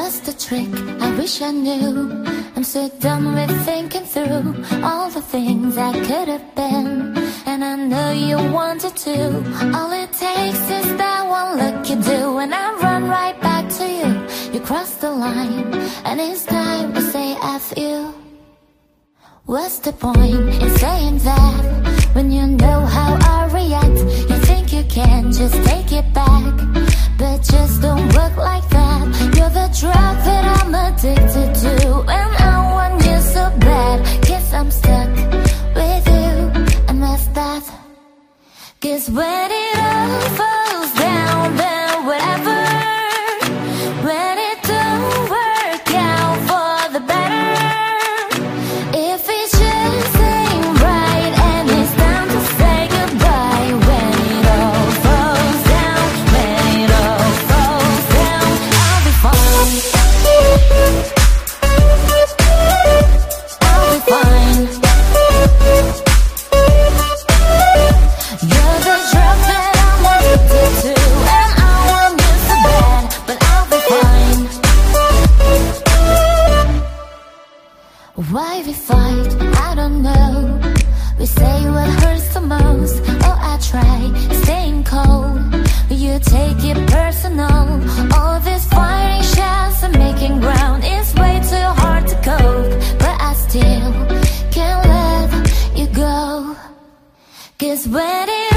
What's the trick? I wish I knew. I'm so done with thinking through all the things I could have been. And I know you wanted to. All it takes is that one look you do, and I run right back to you. You cross the line, and it's time to say F you. What's the point in saying that when you know how Cause when it all falls down, then whatever. Why we fight, I don't know. We say what hurts the most. Oh, I try staying cold. You take it personal. All this fighting shots and making ground. It's way too hard to cope. But I still can't let you go. Cause when it